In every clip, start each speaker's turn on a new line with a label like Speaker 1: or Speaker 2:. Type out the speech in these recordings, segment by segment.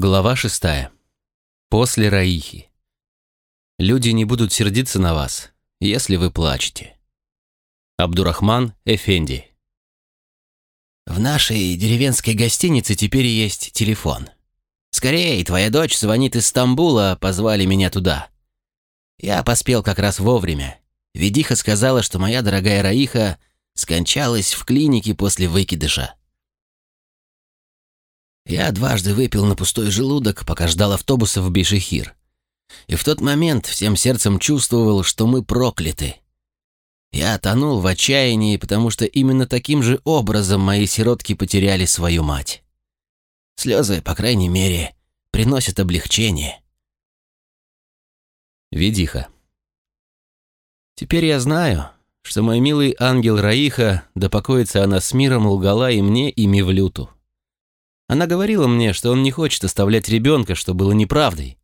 Speaker 1: Глава шестая. После Раихи. Люди не будут сердиться на вас, если вы плачете. Абдурахман Эфенди.
Speaker 2: В нашей деревенской гостинице теперь есть телефон. Скорее, твоя дочь звонит из Стамбула, позвали меня туда. Я поспел как раз вовремя. Ведиха сказала, что моя дорогая Раиха скончалась в клинике после выкидыша. Я дважды выпил на пустой желудок, пока ждал автобуса в Бишехир. И в тот момент всем сердцем чувствовал, что мы прокляты. Я тонул в отчаянии, потому что именно таким же образом мои сиротки потеряли свою мать. Слезы, по крайней мере, приносят облегчение.
Speaker 1: Ведиха. Теперь я знаю, что мой милый ангел Раиха, да покоится она с миром, лгала и мне, и Мивлюту. Она говорила мне, что он не хочет оставлять ребенка, что было неправдой.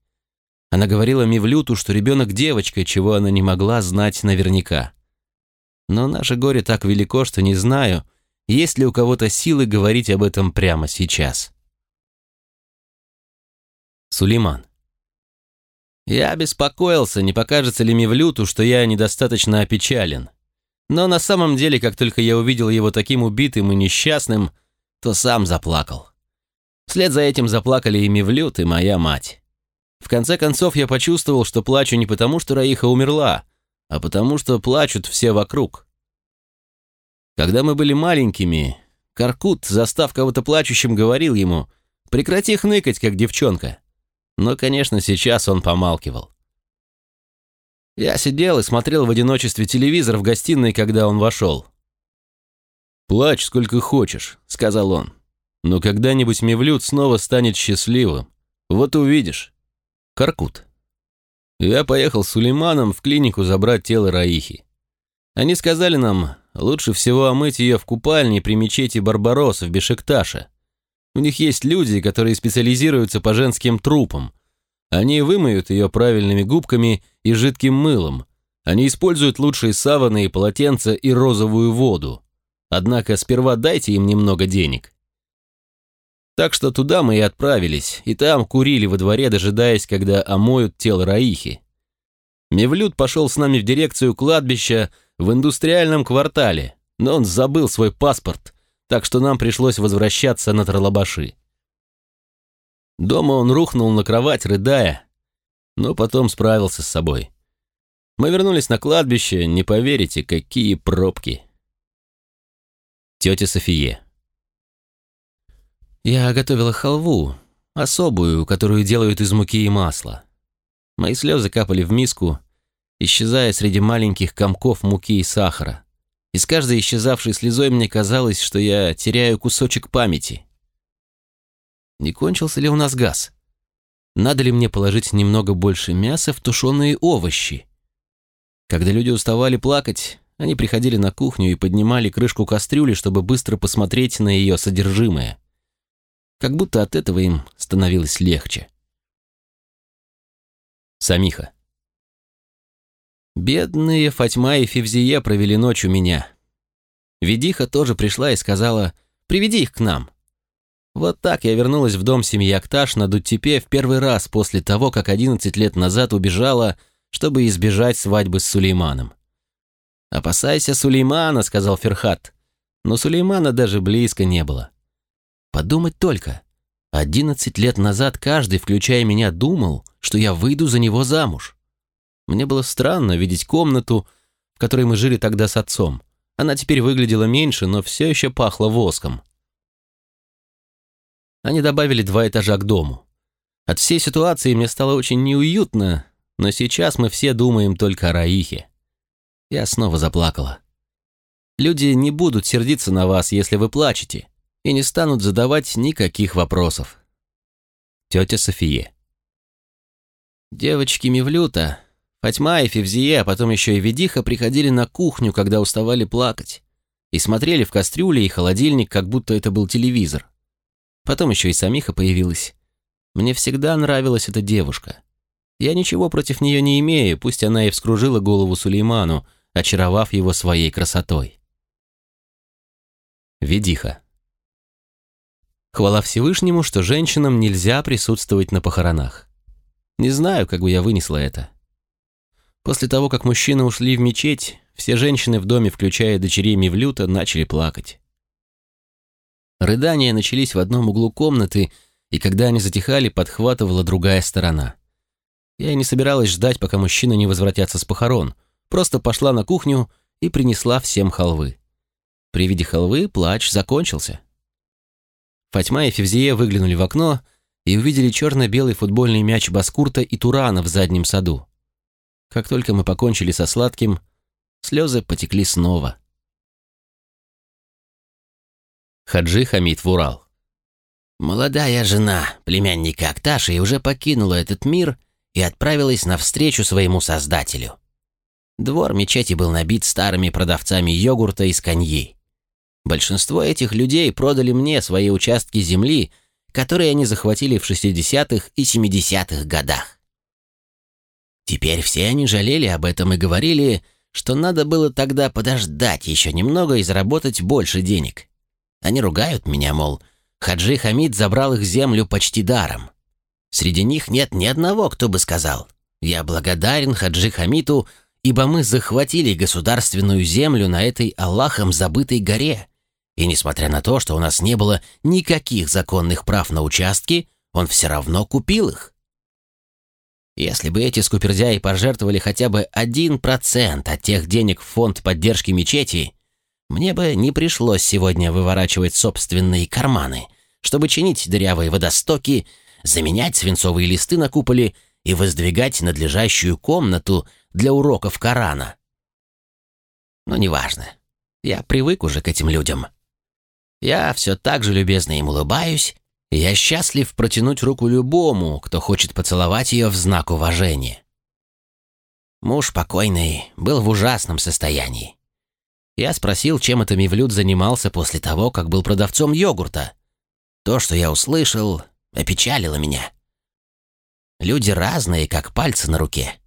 Speaker 1: Она говорила Мивлюту, что ребенок девочка, чего она не могла знать наверняка. Но наше горе так велико, что не знаю, есть ли у кого-то силы говорить об этом прямо сейчас. Сулейман. Я беспокоился, не покажется ли Мивлюту, что я недостаточно опечален. Но на самом деле, как только я увидел его таким убитым и несчастным, то сам заплакал. Вслед за этим заплакали и Мивлют, и моя мать. В конце концов, я почувствовал, что плачу не потому, что Раиха умерла, а потому, что плачут все вокруг. Когда мы были маленькими, Каркут, застав кого-то плачущим, говорил ему «Прекрати хныкать, как девчонка». Но, конечно, сейчас он помалкивал. Я сидел и смотрел в одиночестве телевизор в гостиной, когда он вошел. «Плачь сколько хочешь», — сказал он. Но когда-нибудь Мевлюд снова станет счастливым. Вот увидишь. Каркут. Я поехал с Сулейманом в клинику забрать тело Раихи. Они сказали нам, лучше всего омыть ее в купальне при мечети Барбарос в Бешекташе. У них есть люди, которые специализируются по женским трупам. Они вымоют ее правильными губками и жидким мылом. Они используют лучшие саваны и полотенца и розовую воду. Однако сперва дайте им немного денег. Так что туда мы и отправились, и там курили во дворе, дожидаясь, когда омоют тело Раихи. Мевлюд пошел с нами в дирекцию кладбища в индустриальном квартале, но он забыл свой паспорт, так что нам пришлось возвращаться на Тролобаши. Дома он рухнул на кровать, рыдая, но потом справился с собой. Мы вернулись на кладбище, не поверите, какие пробки. Тетя София. Я готовила халву, особую, которую делают из муки и масла. Мои слезы капали в миску, исчезая среди маленьких комков муки и сахара. И с каждой исчезавшей слезой мне казалось, что я теряю кусочек памяти. Не кончился ли у нас газ? Надо ли мне положить немного больше мяса в тушеные овощи? Когда люди уставали плакать, они приходили на кухню и поднимали крышку кастрюли, чтобы быстро посмотреть на ее содержимое как будто от этого им становилось легче. Самиха. Бедные Фатьма и Февзия провели ночь у меня. Ведиха тоже пришла и сказала «Приведи их к нам». Вот так я вернулась в дом семьи Акташ на Дуттепе в первый раз после того, как 11 лет назад убежала, чтобы избежать свадьбы с Сулейманом. «Опасайся Сулеймана», — сказал Ферхат. Но Сулеймана даже близко не было. Подумать только. Одиннадцать лет назад каждый, включая меня, думал, что я выйду за него замуж. Мне было странно видеть комнату, в которой мы жили тогда с отцом. Она теперь выглядела меньше, но все еще пахла воском. Они добавили два этажа к дому. От всей ситуации мне стало очень неуютно, но сейчас мы все думаем только о Раихе. Я снова заплакала. Люди не будут сердиться на вас, если вы плачете и не станут задавать никаких вопросов. Тетя София. Девочки Мивлюта, Фатьма и Февзие, а потом еще и Ведиха приходили на кухню, когда уставали плакать, и смотрели в кастрюле и холодильник, как будто это был телевизор. Потом еще и Самиха появилась. Мне всегда нравилась эта девушка. Я ничего против нее не имею, пусть она и вскружила голову Сулейману, очаровав его своей красотой. Ведиха. Хвала Всевышнему, что женщинам нельзя присутствовать на похоронах. Не знаю, как бы я вынесла это. После того, как мужчины ушли в мечеть, все женщины в доме, включая дочерей Мивлюта, начали плакать. Рыдания начались в одном углу комнаты, и когда они затихали, подхватывала другая сторона. Я не собиралась ждать, пока мужчины не возвратятся с похорон, просто пошла на кухню и принесла всем халвы. При виде халвы плач закончился. Фатьма и Февзие выглянули в окно и увидели черно-белый футбольный мяч Баскурта и Турана в заднем саду. Как только мы покончили со сладким, слезы потекли снова. Хаджи Хамид в Урал.
Speaker 2: Молодая жена племянника Акташи уже покинула этот мир и отправилась навстречу своему создателю. Двор мечети был набит старыми продавцами йогурта из коньи. Большинство этих людей продали мне свои участки земли, которые они захватили в 60-х и 70-х годах. Теперь все они жалели об этом и говорили, что надо было тогда подождать еще немного и заработать больше денег. Они ругают меня, мол, Хаджи Хамид забрал их землю почти даром. Среди них нет ни одного, кто бы сказал, «Я благодарен Хаджи Хамиту, ибо мы захватили государственную землю на этой Аллахом забытой горе». И несмотря на то, что у нас не было никаких законных прав на участки, он все равно купил их. Если бы эти скупердяи пожертвовали хотя бы один процент от тех денег в фонд поддержки мечети, мне бы не пришлось сегодня выворачивать собственные карманы, чтобы чинить дырявые водостоки, заменять свинцовые листы на куполе и воздвигать надлежащую комнату для уроков Корана. Но неважно. Я привык уже к этим людям. Я все так же любезно им улыбаюсь я счастлив протянуть руку любому, кто хочет поцеловать ее в знак уважения. Муж покойный был в ужасном состоянии. Я спросил, чем это Мивлют занимался после того, как был продавцом йогурта. То, что я услышал, опечалило меня. Люди разные, как пальцы на руке.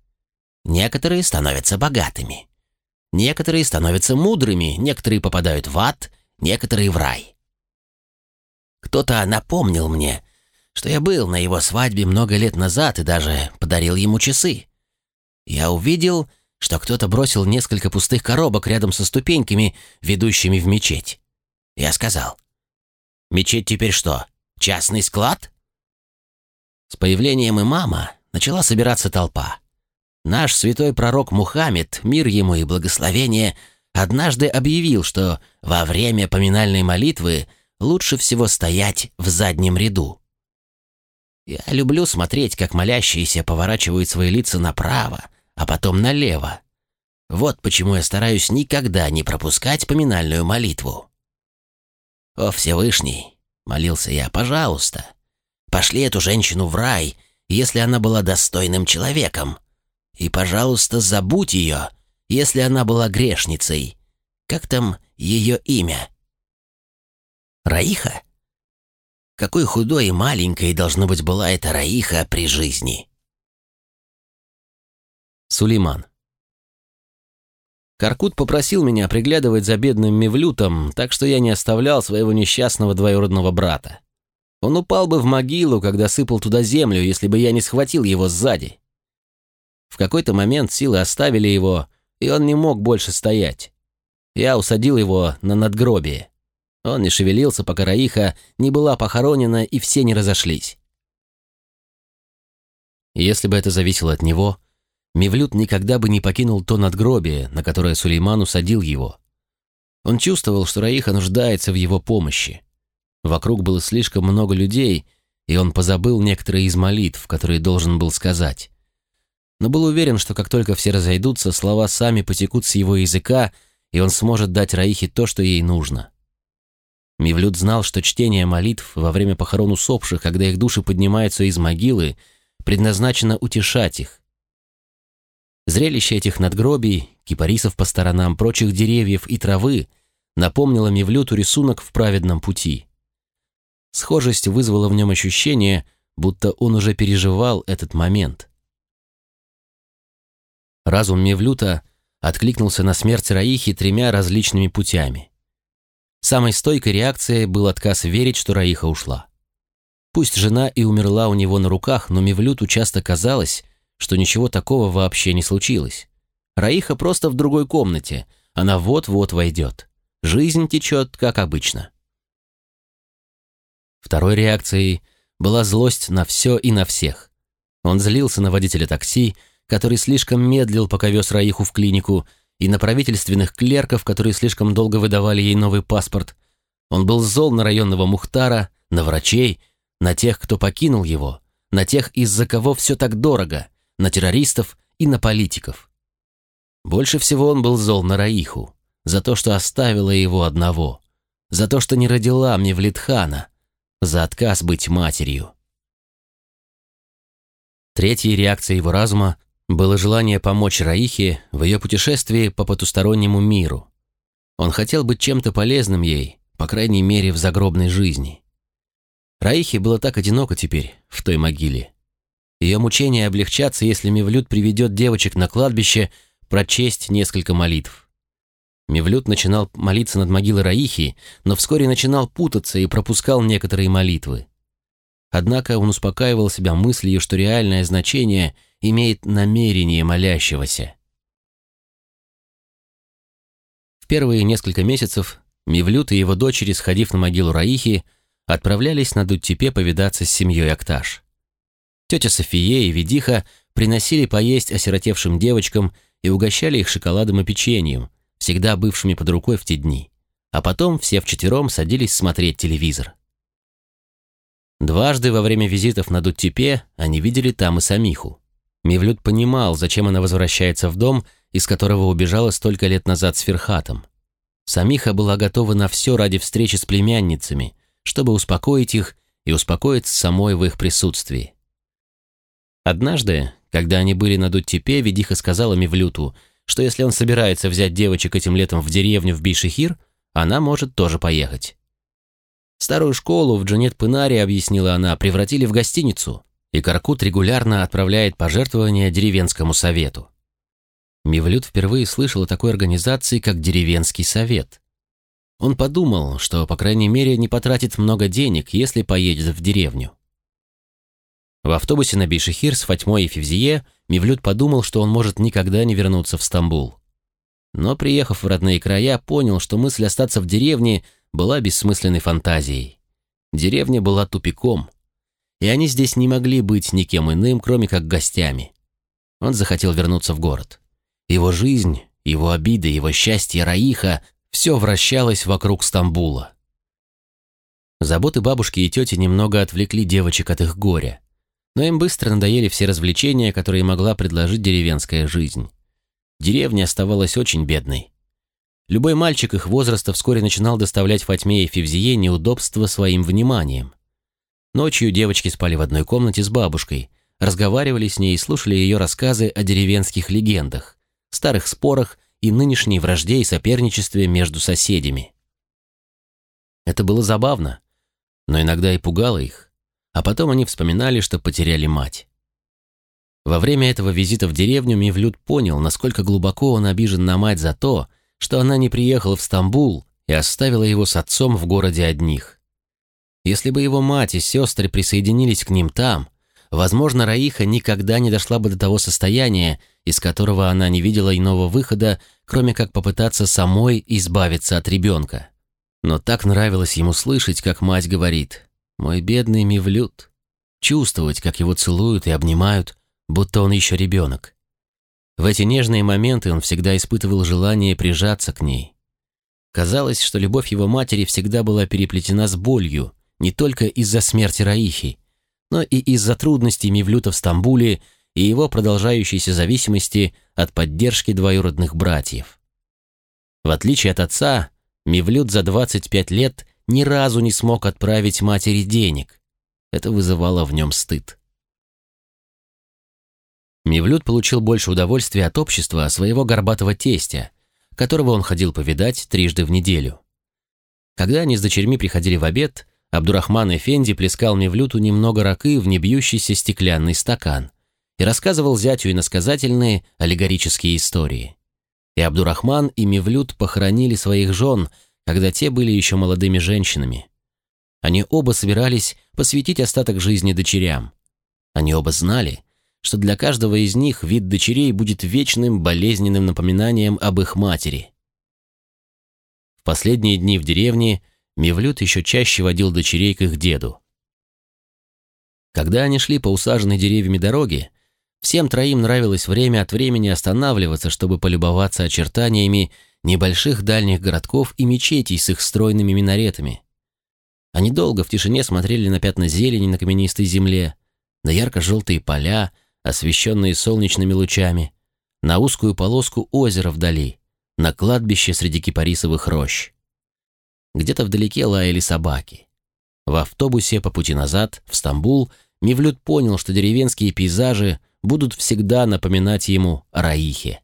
Speaker 2: Некоторые становятся богатыми. Некоторые становятся мудрыми, некоторые попадают в ад, некоторые в рай. Кто-то напомнил мне, что я был на его свадьбе много лет назад и даже подарил ему часы. Я увидел, что кто-то бросил несколько пустых коробок рядом со ступеньками, ведущими в мечеть. Я сказал, «Мечеть теперь что, частный склад?» С появлением имама начала собираться толпа. Наш святой пророк Мухаммед, мир ему и благословение, однажды объявил, что во время поминальной молитвы лучше всего стоять в заднем ряду. Я люблю смотреть, как молящиеся поворачивают свои лица направо, а потом налево. Вот почему я стараюсь никогда не пропускать поминальную молитву. «О Всевышний!» — молился я, — «пожалуйста, пошли эту женщину в рай, если она была достойным человеком. И, пожалуйста, забудь ее, если она была грешницей. Как там ее имя?» Раиха? Какой худой и маленькой должна быть была эта Раиха при жизни?
Speaker 1: Сулейман. Каркут попросил меня приглядывать за бедным Мевлютом, так что я не оставлял своего несчастного двоюродного брата. Он упал бы в могилу, когда сыпал туда землю, если бы я не схватил его сзади. В какой-то момент силы оставили его, и он не мог больше стоять. Я усадил его на надгробие. Он не шевелился, пока Раиха не была похоронена и все не разошлись. Если бы это зависело от него, Мевлюд никогда бы не покинул то надгробие, на которое Сулейман усадил его. Он чувствовал, что Раиха нуждается в его помощи. Вокруг было слишком много людей, и он позабыл некоторые из молитв, которые должен был сказать. Но был уверен, что как только все разойдутся, слова сами потекут с его языка, и он сможет дать Раихе то, что ей нужно. Мивлют знал, что чтение молитв во время похорон усопших, когда их души поднимаются из могилы, предназначено утешать их. Зрелище этих надгробий, кипарисов по сторонам, прочих деревьев и травы напомнило Мивлюту рисунок в праведном пути. Схожесть вызвала в нем ощущение, будто он уже переживал этот момент. Разум Мевлюта откликнулся на смерть Раихи тремя различными путями.
Speaker 2: Самой стойкой реакцией был отказ верить, что Раиха ушла. Пусть жена и умерла у него на руках, но Мевлюту часто казалось, что ничего такого вообще не случилось. Раиха просто в другой комнате, она вот-вот войдет. Жизнь течет, как обычно. Второй реакцией была злость на все и на всех. Он злился на водителя такси, который слишком медлил, пока вез Раиху в клинику, и на правительственных клерков, которые слишком долго выдавали ей новый паспорт. Он был зол на районного Мухтара, на врачей, на тех, кто покинул его, на тех, из-за кого все так дорого, на террористов и на политиков. Больше всего он был зол на Раиху, за то, что оставила его одного, за то, что не родила мне в Литхана, за отказ быть матерью. Третьей реакцией его разума было желание помочь Раихе в ее путешествии по потустороннему миру. Он хотел быть чем-то полезным ей, по крайней мере, в загробной жизни. Раихе было так одиноко теперь, в той могиле. Ее мучения облегчатся, если Мевлюд приведет девочек на кладбище прочесть несколько молитв. Мевлюд начинал молиться над могилой Раихи, но вскоре начинал путаться и пропускал некоторые молитвы. Однако он успокаивал себя мыслью, что реальное значение имеет намерение молящегося. В первые несколько месяцев Мевлюд и его дочери, сходив на могилу Раихи, отправлялись на Дуттепе повидаться с семьей Акташ. Тетя София и Ведиха приносили поесть осиротевшим девочкам и угощали их шоколадом и печеньем, всегда бывшими под рукой в те дни. А потом все вчетвером садились смотреть телевизор. Дважды во время визитов на Дуттепе они видели там и Самиху. Мивлют понимал, зачем она возвращается в дом, из которого убежала столько лет назад с Ферхатом. Самиха была готова на все ради встречи с племянницами, чтобы успокоить их и успокоить самой в их присутствии. Однажды, когда они были на Дуттепе, Ведиха сказала Мивлюту, что если он собирается взять девочек этим летом в деревню в Бишехир, она может тоже поехать. Старую школу в Джанет-Пынаре, объяснила она, превратили в гостиницу, и Каркут регулярно отправляет пожертвования деревенскому совету. Мивлют впервые слышал о такой организации, как деревенский совет. Он подумал, что, по крайней мере, не потратит много денег, если поедет в деревню. В автобусе на Бейшехир с Фатьмой и Февзие Мивлют подумал, что он может никогда не вернуться в Стамбул. Но, приехав в родные края, понял, что мысль остаться в деревне была бессмысленной фантазией. Деревня была тупиком, и они здесь не могли быть никем иным, кроме как гостями. Он захотел вернуться в город. Его жизнь, его обиды, его счастье, Раиха – все вращалось вокруг Стамбула. Заботы бабушки и тети немного отвлекли девочек от их горя, но им быстро надоели все развлечения, которые могла предложить деревенская жизнь. Деревня оставалась очень бедной. Любой мальчик их возраста вскоре начинал доставлять Фатьме и Февзие неудобства своим вниманием. Ночью девочки спали в одной комнате с бабушкой, разговаривали с ней и слушали ее рассказы о деревенских легендах, старых спорах и нынешней вражде и соперничестве между соседями. Это было забавно, но иногда и пугало их, а потом они вспоминали, что потеряли мать. Во время этого визита в деревню Мивлют понял, насколько глубоко он обижен на мать за то, что она не приехала в Стамбул и оставила его с отцом в городе одних. Если бы его мать и сестры присоединились к ним там, возможно, Раиха никогда не дошла бы до того состояния, из которого она не видела иного выхода, кроме как попытаться самой избавиться от ребенка. Но так нравилось ему слышать, как мать говорит «Мой бедный Мивлют», чувствовать, как его целуют и обнимают, будто он еще ребенок. В эти нежные моменты он всегда испытывал желание прижаться к ней. Казалось, что любовь его матери всегда была переплетена с болью, не только из-за смерти Раихи, но и из-за трудностей Мивлюта в Стамбуле и его продолжающейся зависимости от поддержки двоюродных братьев. В отличие от отца, Мивлют за 25 лет ни разу не смог отправить матери денег. Это вызывало в нем стыд. Мивлют получил больше удовольствия от общества своего горбатого тестя, которого он ходил повидать трижды в неделю. Когда они с дочерьми приходили в обед, Абдурахман Эфенди плескал Мивлюту немного ракы в небьющийся стеклянный стакан и рассказывал зятю иносказательные аллегорические истории. И Абдурахман и Мивлют похоронили своих жен, когда те были еще молодыми женщинами. Они оба собирались посвятить остаток жизни дочерям. Они оба знали, что для каждого из них вид дочерей будет вечным болезненным напоминанием об их матери. В последние дни в деревне Мевлюд еще чаще водил дочерей к их деду. Когда они шли по усаженной деревьями дороге, всем троим нравилось время от времени останавливаться, чтобы полюбоваться очертаниями небольших дальних городков и мечетей с их стройными минаретами. Они долго в тишине смотрели на пятна зелени на каменистой земле, на ярко-желтые поля, освещенные солнечными лучами, на узкую полоску озера вдали, на кладбище среди кипарисовых рощ. Где-то вдалеке лаяли собаки. В автобусе по пути назад, в Стамбул, Мивлют понял, что деревенские пейзажи будут всегда напоминать ему о Раихе.